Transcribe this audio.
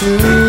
to